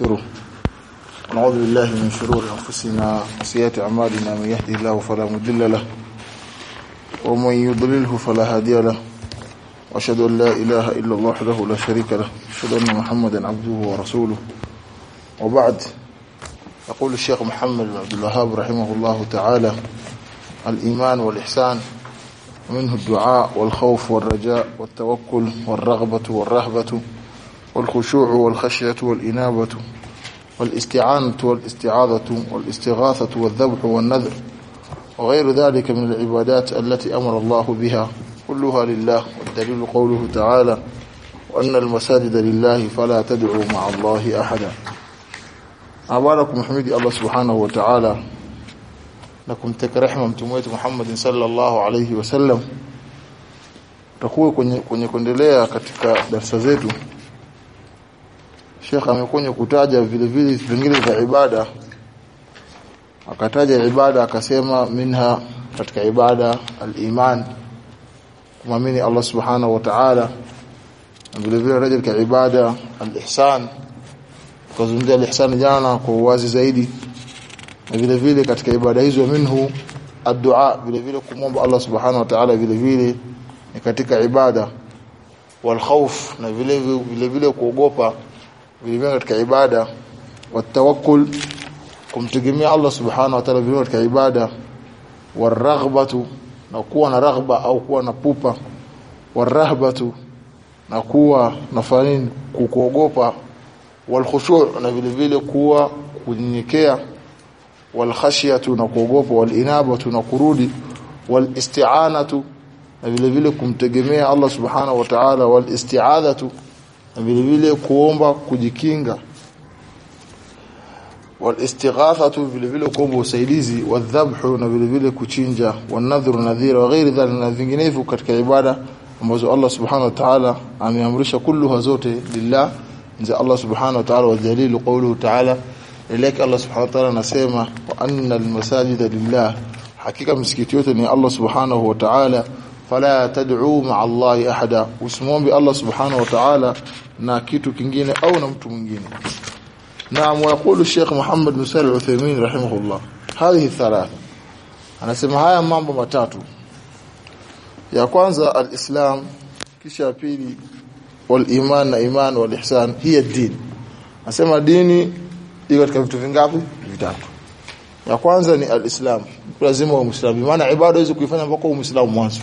ونستغفره ونعوذ بالله من شرور أنفسنا وسيئات أعمالنا من يهده الله فلا مضل له ومن يضلله فلا هادي له وأشهد أن لا إله إلا الله وحده لا شريك له أشهد أن محمدا عبده ورسوله وبعد يقول الشيخ محمد بن عبد الوهاب رحمه الله تعالى الإيمان والإحسان ومنه الدعاء والخوف والرجاء والتوكل والرغبة والرهبة والخشوع والخشية والإنابة والاستعانة والاستعاذة والاستغاثة والذبح والنذر وغير ذلك من العبادات التي أمر الله بها كلها لله والدليل قوله تعالى وأن المساجد لله فلا تدعوا مع الله أحدا. أباركم حميدي الله سبحانه وتعالى. لكم تكرحمة محمد صلى الله عليه وسلم. Takuwa kwenye kwenye kuendelea katika darasa zetu. Sheikh amekuja kutaja vile vile vingine vya ibada. Akataja ibada akasema minha katika ibada al-iman kumamini Allah subhanahu wa ta'ala. Vile vile rajul ka ibada al-ihsan. Kuzungumzia al-ihsan jana kwa uwazi zaidi. Na vile vile katika ibada hizo minhu ad-du'a vile vile kumwomba Allah subhanahu wa ta'ala vile vile ni katika ibada. Wal khawf na vile vile kuogopa vile katika ibada watawakkul kumtegemea Allah subhanahu wa ta'ala vilivyo katika ibada waraghbatu na kuwa na raghba au kuwa na pupa warahbatu na kuwa na fanini kukuogopa walkhushu' na vile vile kuwa kunyenyekea walkhashyatu na kuogopa walinabatu na kurudi walisti'anatu na vile vile kumtegemea Allah subhanahu wa ta'ala walisti'adhatu na vile vile kuomba kujikinga والاستغاثه vile vile kuomba usaidizi wadhabhu na vile vile kuchinja wanadhru nadhira wa ghairi dhalika na vinginevyo katika ibada ambazo Allah subhanahu wa ta'ala ameamrisha kulluha zote lillah nza Allah subhanahu wa ta'ala wadhalilu qawluhu ta'ala ilaka Allah subhanahu wa ta'ala anasema wa anna almasajida lillah hakika msikiti yote ni Allah subhanahu wa ta'ala fala tad'u ma'a Allah ahada. Usimwombe Allah subhanahu wa ta'ala na kitu kingine au na mtu mwingine. Naam wayaqulu Sheikh Muhammad bin Salih Uthaymeen rahimahullah. Hadhihi thalatha. Anasema haya mambo matatu. Ya kwanza al-Islam. Kisha ya pili wal-iman na iman wal-ihsan. Hiya din anasema dini iko katika vitu vingapi? Vitatu. Ya kwanza ni al-Islam. Lazima uwe muislamu. Maana ibada hizo kuifanya mpaka uwe muislamu mwanzo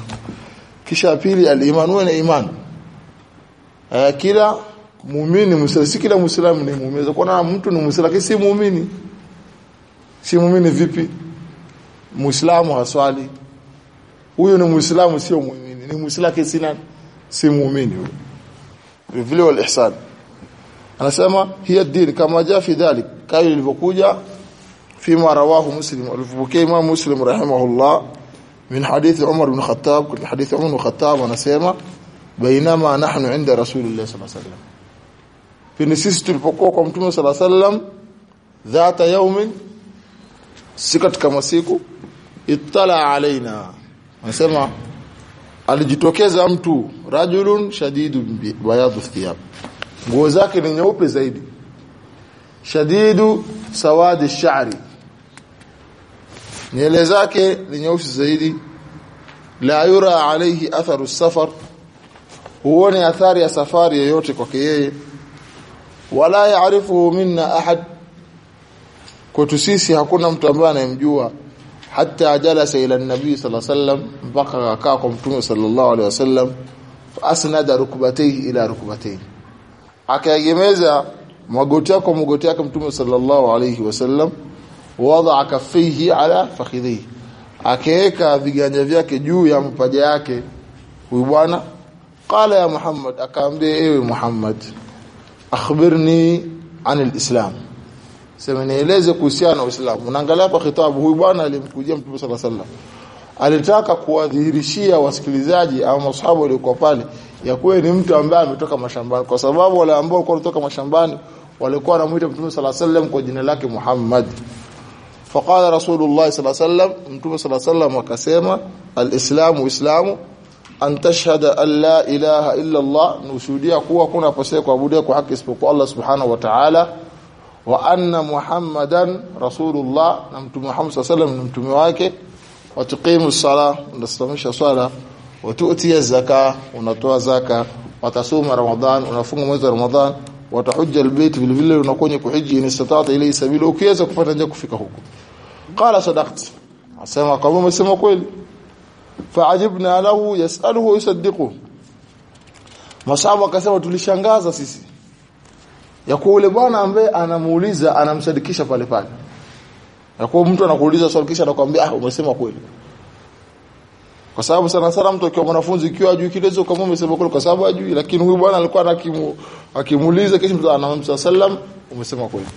kisha pili al-iman na iman uh, eh, kila muumini muislamu kila muislamu ni muumini. Kwa kuna mtu ni muislamu si muumini. Si muumini vipi? Muislamu haswali. Huyo ni muislamu sio muumini. Ni muislamu si nani si muumini huyo vile wal ihsan. Anasema hiya din kama jaa fi dhalik. Kai ilivyokuja fima rawahu muslim alifupokea imam muslim rahimahullah min hadithi Umar ibn Khattab kutoka hadithi Umar ibn Khattab anasema bainama nahnu inda rasulillah sallallahu alaihi wasallam pindi sisi tulipokuwa kwa mtume sallallahu alaihi wasallam dhata yaumin si katika masiku ittala alaina anasema alijitokeza mtu rajulun shadidu bayadu thiyab nguo zake ni nyeupe zaidi. shadidu sawadi shari nywele zake ni nyeusi zaidi. La yura alayhi atharu safar. Huone athari ya safari yoyote kwake yeye. Wala yaarifu minna ahad. Kwetu sisi hakuna mtu ambaye anayemjua. Hata jalasa ila nabi sallallahu alayhi wasallam mpaka akakaa kwa mtume sallallahu alayhi wasallam. Asnada rukbatayhi ila rukbatayhi. Akaegemeza magoti yake magoti yake mtume sallallahu alayhi wasallam wada kaffaihi ala fakhidhihi. Akaweka viganja vyake juu ya mapaja yake. Huyu bwana qala ya muhammad akaambia ewe muhammad akhbirni an alislam sema nieleze kuhusiana na uislamu. Unaangalia hapa kitabu huyu bwana alimkujia mtume sallallahu sallam alitaka kuwadhihirishia wasikilizaji au masahaba waliokuwa pale ya kuwa ni mtu ambaye ametoka mashambani. Kwa sababu wale ambao walikuwa kutoka mashambani walikuwa wanamuita mtume alaihi wasallam kwa jina lake Muhammad faqala rasulullah sallallahu alaihi wasallam mtume sallallahu alaihi wasallam akasema alislamu islamu an tashhada an la ilaha illa Allah. Nushuhudia kuwa kuna pasee kuabudia kwa haki isipokuwa Allah subhanahu wa ta'ala. Wa anna muhammadan rasulullah na mtume Muhammad sallallahu ni mtume wake. Wa tuqimu sala unasimamisha swala. Wa tu'ti zaka unatoa zaka. Watasuma ramadhan unafunga mwezi wa ramadhan watahujja albayt vile vile unakonya kuhiji ni istata'ta ilayhi sabila ukiweza kupata kufika huko qala sadaqt. Asema kama umesema kweli. Faajibna lahu yasaluhu yusaddiqu masahaba akasema tulishangaza sisi ya kuwa ule bwana ambaye anamuuliza anamsadikisha pale pale. Ya kuwa mtu anakuuliza swali kisha anakuambia ah umesema kweli. Kwa sababu sana sana mtu akiwa mwanafunzi ikiwa ajui kilezo kama umesema kweli kwa sababu ajui lakini huyu bwana alikuwa anakimu akimuuliza kisha mtu anamwambia sallam umesema kweli.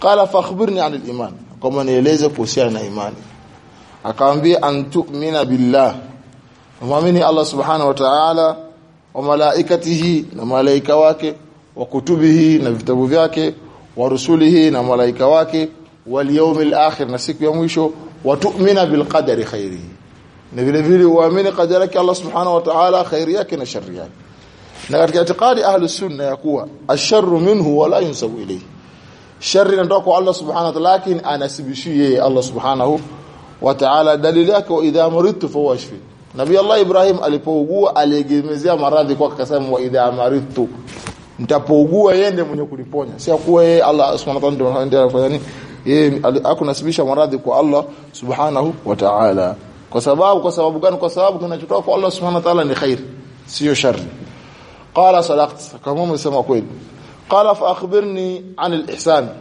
Qala fa akhbirni anil iman kama nieleze kuhusiana na imani. Akamwambia antu'mina billah. Muamini Allah subhanahu wa ta'ala wa malaikatihi na malaika wake wa kutubihi na vitabu vyake wa rusulihi na malaika wake wal yawmil akhir na siku ya mwisho wa tu'mina bil qadari khairihi na vile vile uamini qadari yake Allah subhanahu wa ta'ala khairi yake na shari yake. Na katika itikadi ahlus sunna ya kuwa asharru minhu wala yunsabu ilayhi shari inatoka kwa Allah subhanahu wa ta'ala lakini anasibishi yeye Allah subhanahu wa ta'ala. Dalili yake wa idha maridtu fa huwa Allah Ibrahim alipougua aliegemezea maradhi kwa akasema wa idha maridtu nitapougua yende mwenye kuliponya si akuwa yeye Allah subhanahu wa ta'ala ndio anafanya nini? Yeye akunasibisha maradhi kwa Allah subhanahu wa ta'ala. Kwa sababu kwa sababu gani? Kwa sababu kinachotoka kwa Allah subhanahu wa ta'ala ni khair sio shari qala salaqt kama umesema kweli قال فأخبرني عن الإحسان.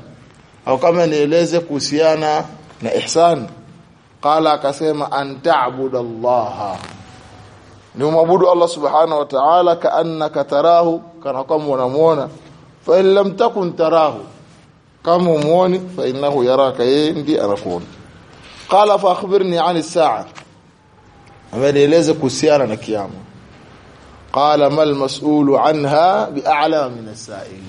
أو كما نيeleze وسيانا نإحسان قال كسيما أن تعبد الله. نعبد الله سبحانه وتعالى كأنك تراه كان كما نمونا فإن لم تكن تراه كما موني فإنه يراك يدي ارفون قال فأخبرني عن الساعة. ama nieleze kuhusiana na kiyama qala mal mas'ulu anha bi'ala min as-sa'il.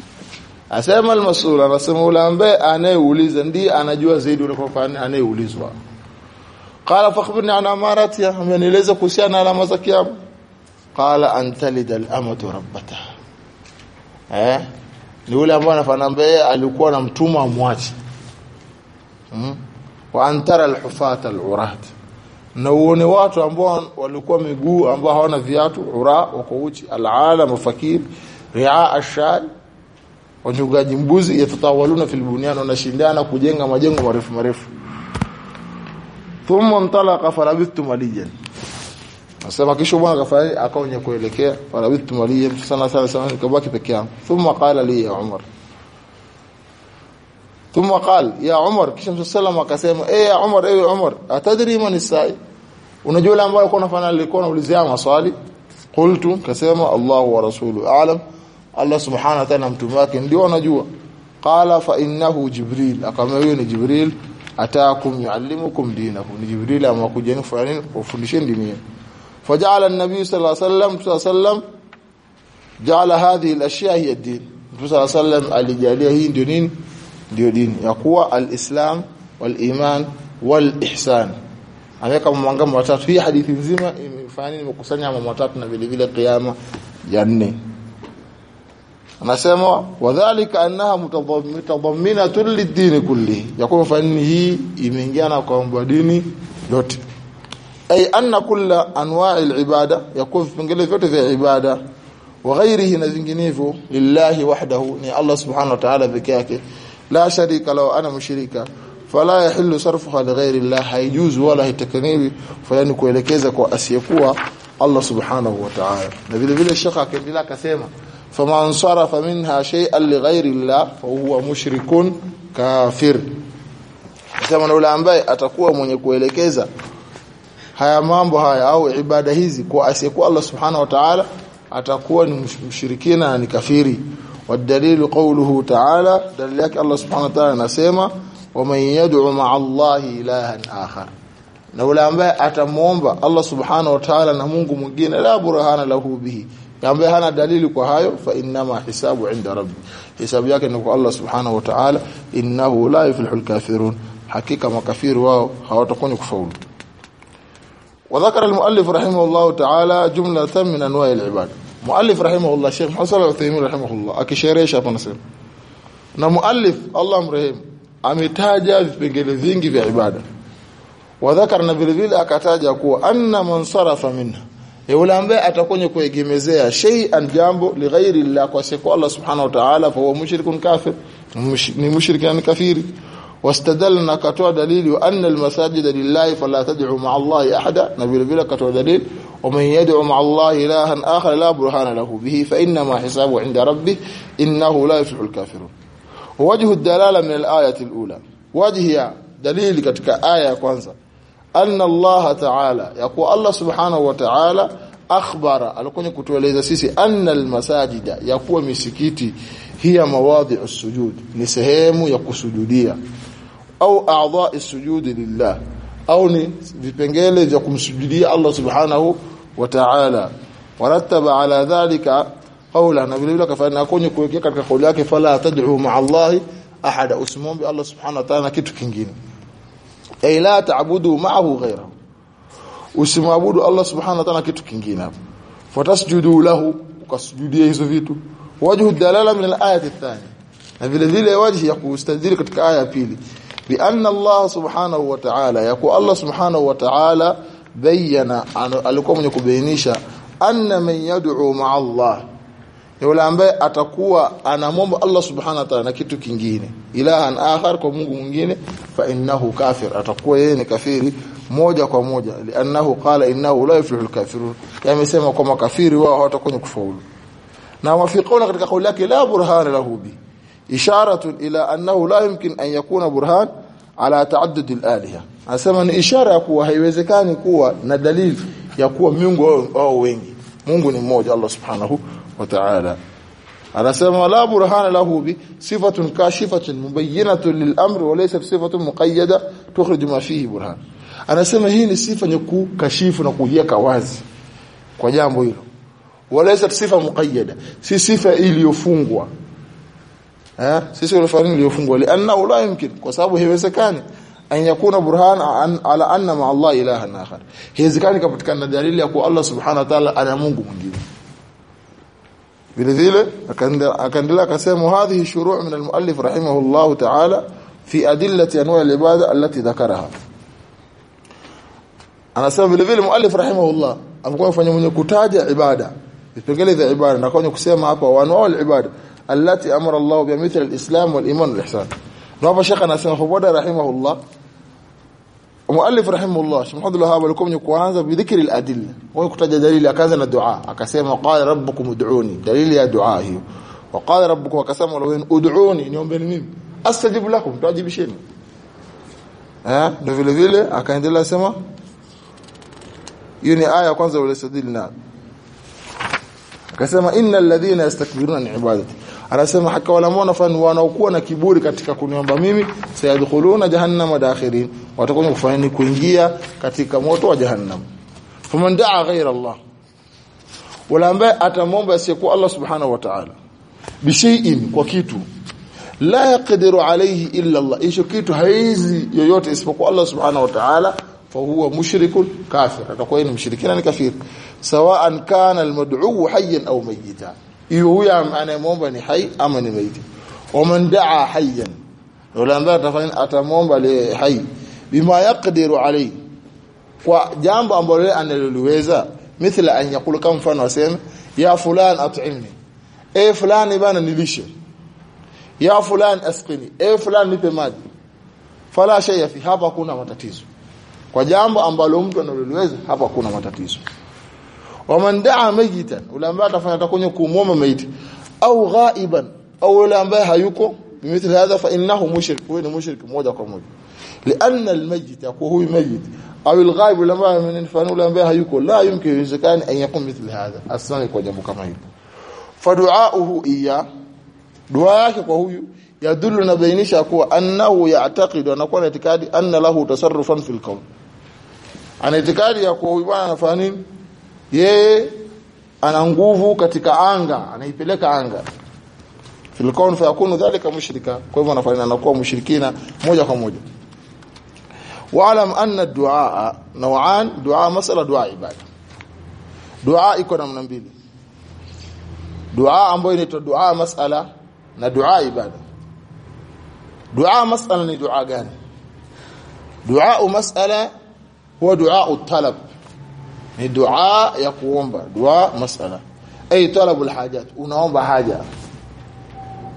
Asema al-mas'ul anasema ule ambaye anayeuliza ndiye anajua zaidi kuliko anayeulizwa. Qala fa akhbirni an amaratiha amenieleze kuhusiana na alama za kiyama qala an talida al-amatu rabbataha eh? Ni yule ambaye anafanya ambaye alikuwa na mtumwa amwache. Hmm? wa antara al-hufata al-urat na uone watu ambao walikuwa miguu ambao hawana viatu ura wako uchi alala mafakir fakir ria ashai wanyugaji mbuzi yatatawaluna fil bunyan wanashindana kujenga majengo marefu marefu. Thumma intalaqa farabittu malijan Nasema kisha bwana kafanya akaonya kuelekea farabittu malijan sana sana sana nikabaki peke yangu. Thumma qala li ya Umar. Thumma qala ya Umar kisha msallam akasema eh ya Umar eh Umar atadri man isai unajua yule ambaye alikuwa anafanya alikuwa anaulizia maswali? Qultu kasema Allahu wa rasulu aalam Allah subhanahu wa ta'ala mtume wake ndio anajua. Qala fa innahu jibril. Akamwambia huyo ni jibril ataakum yuallimukum dinakum ni jibril amekuja kufanya kufundisheni dini yenu. An-nabiy sallallahu alayhi wasallam sallam ja'ala hadhihi al-ashya hiya ad-din. Sallallahu alayhi alijalia hii ndio nini? Ndio dini. Ya kuwa al-islam wal-iman wal-ihsan ameweka mwanga matatu hii hadithi nzima imefanya imekusanya mambo matatu na vile vile kiyama ya nne. Anasema wadhālika annaha mutadhamminatun lid-din kulli yakuwa fani hii imeingiana kwa dini yote. Ay anna kulla anwa'i al-ibada yakuwa vipengele vyote vya ibada. Wa ghairihi na vinginevyo lillahi wahdahu ni Allah subhanahu wa ta'ala peke yake. La sharika lahu ana mushrika fala yahillu sarfuha li ghairi Allah haijuzu wala hitakaniwi fayani kuelekeza kwa asiyekuwa Allah subhanahu wa ta'ala na vile vile shekha akaendelea akasema faman sarafa minha shay'an li ghairi Allah fa huwa mushrikun kafir kama yule ambaye atakuwa mwenye kuelekeza haya mambo haya au ibada hizi kwa asiyekuwa Allah subhanahu wa ta'ala atakuwa ni mshirikina na ni kafiri والدليل قوله تعالى دليل yake Allah subhanahu wa ta'ala anasema ومن يدعو مع الله إلها آخر. نقول أنبه أتمومب الله سبحانه وتعالى نمونك مجين. لا برهان له به. أنبه هنا دليل كهاي فإنما حساب عند رب حساب يكن نقول الله سبحانه وتعالى. إنه لا يفلح الكافرون. حقيقة ما كافر واو. هوا تكون يكفول. وذكر المؤلف رحمه الله تعالى جملة من أنواع العباد. مؤلف رحمه الله شيخ حسن العثيمين رحمه الله. أكشيريش أبنسل نمؤلف الله مرهيم ametaja vipengele vingi vya ibada. Wadhakara na vile vile akataja kuwa anna man sarafa minha e, yule ambaye atakwenda kuegemezea shay'an jambo lighairi la kwa siku Allah subhanahu wa ta'ala fa huwa mushrikun kafir ni mushrikan na kafiri. Wastadalna katoa dalili wa anna almasajida lillahi fala tad'u ma'a Allahi ahada na vile vile katoa dalil wa man yad'u ma'a Allahi ilahan akhar la burhana lahu bihi fa inna ma hisabu 'inda rabbih innahu la yuflihul kafirun wajhu dalala min alayat alula. Wajhi ya dalili katika aya ya kwanza. Anna Allah ta'ala ya kuwa Allah subhanahu wa ta'ala akhbara alikuwa kutueleza sisi anna almasajida yakuwa misikiti hiya mawadhi'u sujud ni sehemu ya kusujudia. Au a'dha' as-sujud lillah au ni vipengele vya kumsujudia Allah subhanahu wa ta'ala. Warattaba ala dhalika qawla na vile vile kafanya kwenye kuwekea katika kauli yake fala tad'u ma'a Allah ahada usimombe Allah subhanahu wa ta'ala kitu kingine. Ay la ta'budu ma'ahu ghayrahu. Usimwabudu Allah subhanahu wa ta'ala kitu kingine hapo. Fatasjudu lahu ukasujudia hizo vitu. Wajhu dalala min al-ayat ath-thani. Na vile vile wajhi ya kustadhiri katika aya ya pili. Bi anna Allah subhanahu wa ta'ala yaku Allah subhanahu wa ta'ala bayyana alikuwa mwenye kubainisha anna man yad'u ma'a Allah yule ambaye atakuwa anamwomba Allah subhanahu wa ta'ala na kitu kingine. Ilahan akhar kwa Mungu mwingine fa innahu kafir. Atakuwa yeye ni kafiri moja kwa moja. Li'annahu qala innahu la yuflihu alkafirun yamesema kwa makafiri wao hawatakuwa kufaulu. Na wafiquna katika kauli yake la burhana lahu bi. Isharatu ila annahu la yumkin an yakuna burhan ala taaddud alaliha. Anasema ni ishara ya kuwa haiwezekani kuwa na dalili ya kuwa miungu wao wengi. Mungu ni mmoja Allah subhanahu wa ta'ala. Anasema la burhana lahu bi sifatun kashifatun mubayyinatun lil amr wa laysa sifatun muqayyada tukhrij ma fihi burhan. Anasema hii ni sifa yenye kukashifu na kuiweka wazi kwa jambo hilo. Walaysa sifa muqayyada si sifa iliyofungwa. Eh si sifa iliyofungwa. Lianna la yumkin kwa sababu haiwezekani an yakuna burhan an, ala anna ma Allah ilahan akhar. Haiwezekani kupatikana dalili ya kuwa Allah subhanahu wa ta'ala ana Mungu mwingine vile vile akaendelea akasema hadhihi shuru' min al-muallif rahimahullah ta'ala fi adillati anwa' al-ibada allati dhakaraha anasema vile vile muallif rahimahullah amekuwa mfanya mwenye kutaja ibada vipengele vya ibada na kwenye kusema hapa wa anwa' al-ibada allati amara Allah bi mithli al-islam wal iman wal ihsan na hapa shekha anasema fawada rahimahullah muallif rahimahullah Sheikh Muhammad al-Wahhab alikuwa mwenye kuanza bi dhikri al-adilla wa kutaja dalili akaanza na dua akasema qala rabbukum ud'uni. Dalili ya dua hiyo. Wa qala rabbukum akasema law ud'uni niombeeni mimi. Astajib lakum tuajibisheni eh ndio vile vile akaendelea sema hiyo ni aya kwanza ulistadili sadilna akasema innal ladhina yastakbiruna an ibadati. Anasema haka wala mwana fani wanaokuwa na kiburi katika kuniomba mimi sayadkhuluna jahannama dakhirin watakwenda kufanya ni kuingia katika moto wa jahannam. Faman daa ghaira Allah. Wala ambaye atamwomba asiyekuwa Allah subhanahu wa ta'ala. Bishai'in kwa kitu. La yaqdiru alayhi illa Allah. Hicho kitu haizi yoyote isipokuwa Allah subhanahu wa ta'ala. Fa huwa mushrikun kafir. Atakuwa ni mushrikina ni kafir. Sawa'an kana almad'u hayyan aw mayitan hiyo huyo anayemwomba ni hai ama ni mayiti wa man daa hayyan. Wala ambaye atamomba li hayy bima yaqdiru alayhi kwa jambo ambalo yeye analoliweza. Mithla an yakulu kama mfano aseme ya fulan at'imni e fulani bana nilishe. Ya fulani asqini. E fulani nipe maji. Fala shay'a fi hapa kuna matatizo. Kwa jambo ambalo mtu analoliweza hapa kuna matatizo. Waman daa mayitan ule ambaye atafanya atakunya kumwomba maiti. Au ghaiban au ule ambaye hayuko. Bimithli hadha fa innahu mushrik. Huwa ni mushrik moja kwa moja lianna almayyit kwa huyu mayyit au alghaib ulama mfano ule ambaye hayuko لا يمكن inawezekani an yakun mithli hadha asani kwa jambo kama hilo faduauhu iya dua kwa huyu yadullu nabainisha اكو انه يعتقد ان na اعتقاد ان له تصرفا في الكون ان اعتقاد ya kuwa huyu bwana yeye ana nguvu katika anga anaipeleka anga fil fa yakunu dhalika mushrika kwa hivyo anafanana anakuwa mushrikina moja kwa moja waalam anna ad-du'a naw'an du'a masala duaa ibada. Duaa iko namna mbili. Duaa ambayo inaitwa duaa masala na duaa ibada. Duaa mas'ala ni duaa gani? Duaa mas'ala huwa duaa talab. Ni duaa ya kuomba. Duaa mas'ala. Ay talabu alhajat unaomba haja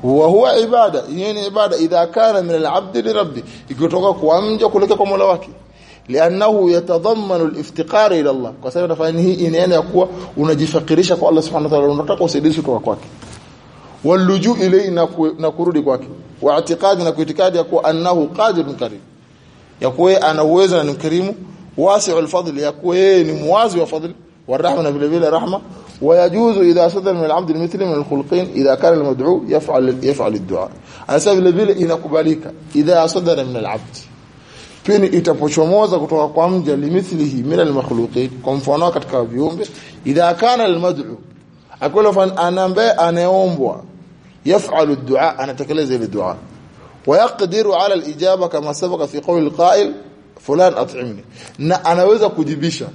huwa huwa ibada. Yenyewe ibada. Idha kana min alabdi lirabbi ikitoka kwa mja kulekea kwa Mola wake. Lianahu yatadhammanu aliftiqara ila Allah. Kwa sababu nafanya hii inaenda ya kuwa unajifakirisha kwa Allah subhanahu wa ta'ala. Unataka usaidizi kutoka kwake. Waluju ilayhi na kurudi kwake. Wa i'tiqadi na kuitikadi ya kuwa annahu qadirun karim. Ya kuwa ana uwezo na ni mkarimu. Wasi'ul fadl. Ya kuwa ni muwazi wa fadl. Wa rahma na rahma. ويجوز اذا صدر من العبد المثل من الخلقين اذا كان المدعو يفعل يفعل الدعاء hasa vile vile inakubalika idha sadara min al-abd pini itapochomoza kutoka kwa mja limithlihi min al-makhluqin kwa mfano katika viumbe idha kana al-mad'u akolo fan anambe anaombwa يفعل الدعاء anatekeleza ile dua ويقدر على الاجابه كما سبق في قول القائل فلان اطعمني na anaweza kujibisha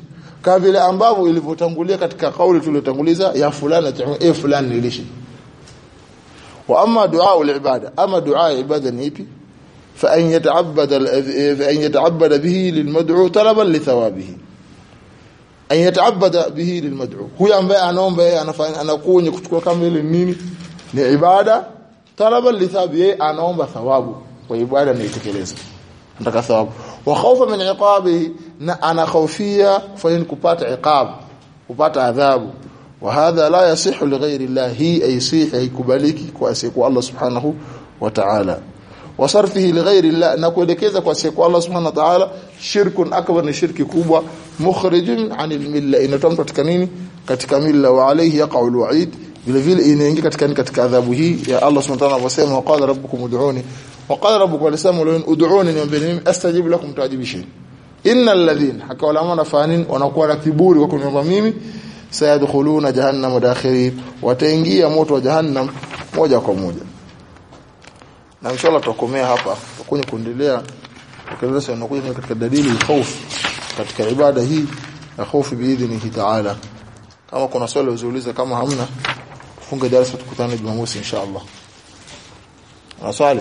kama vile ambavyo ilivyotangulia katika kauli tuliyotanguliza ya fulana cha e fulani eh, nilishi wa amma du'a al-ibada ama du'a ibada ni ipi? Fa an yata'abbada fa an yata'abbada bihi lilmad'u talaban li thawabihi. An yata'abbada bihi lilmad'u huyu ambaye anaomba yeye anafanya anakunya kuchukua kama ile nini? Ni ibada. Talaban li thawabi anaomba thawabu. Kwa ibada ni itekelezwe nataka thawabu wa khawfa min iqabihi na ana khawfia fanya kupata iqab kupata adhabu وهذا لا يصح لغير الله هي أي صيح أي كباليك كواسيكو الله سبحانه وتعالى وصرفه لغير الله نكوelekeza kwa siku Allah subhanahu wa ta'ala shirkun akbar ni shirki kubwa mukhrijun anil milla inatoka katika nini katika milla wa alayhi yaqa'u alwa'id vile vile inaingia katika katika adhabu hii ya Allah subhanahu wa ta'ala wasema qala rabbukum ud'uni wa qala rabbukum alisema leo ud'uni niombeeni mimi astajib lakum ان innal ladhina لهم nafanin wanakuwa na kiburi kwa kuniomba mimi sayadkhuluna jahannam dakhirin wataingia moto wa moja kwa moja na inshallah tutakomea hapa. Tutakuja kuendelea. Tukieleza tunakuja katika dalili ya hofu. Katika ibada hii ya hofu biidhnihi ta'ala. Kama kuna swali uziulize kama hamna tufunge darasa tukutane Jumamosi inshallah na swali